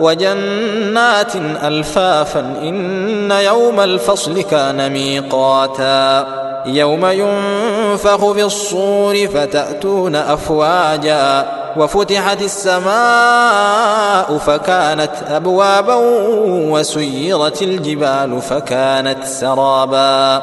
وجنات ألفافا إن يوم الفصل كان ميقاتا يوم ينفخ في الصور فتأتون أفواجا وفتحت السماء فكانت أبوابا وسيرت الجبال فكانت سرابا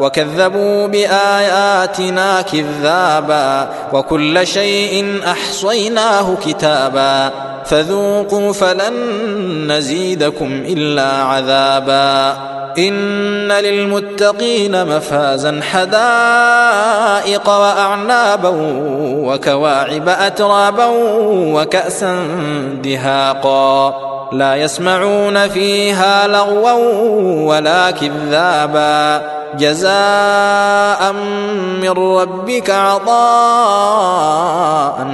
وكذبوا بآياتنا كذابا وكل شيء أحصيناه كتابا فذوقوا فلن نزيدكم إلا عذابا إن للمتقين مفازا حدائق وأعنابا وكواعب أترابا وكأسا دهاقا لا يسمعون فيها لغوا ولا كذابا. جزاء من ربك عطاء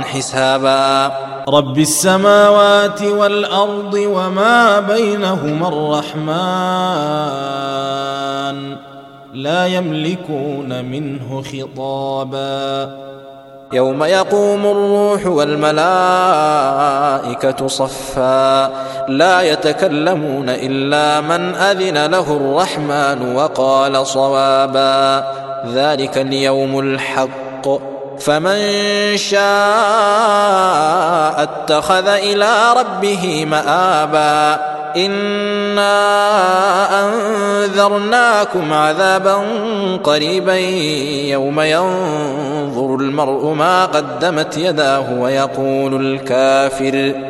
حسابا. رب السماوات والأرض وما بينهما الرحمن لا يملكون منه خطابا. يوم يقوم الروح والملائكة صفا. لا يتكلمون إلا من أذن له الرحمن وقال صوابا ذلك اليوم الحق. فمن شاء اتخذ إلى ربه مآبا إنا أنذرناكم عذابا قريبا يوم ينظر المرء ما قدمت يداه ويقول الكافر.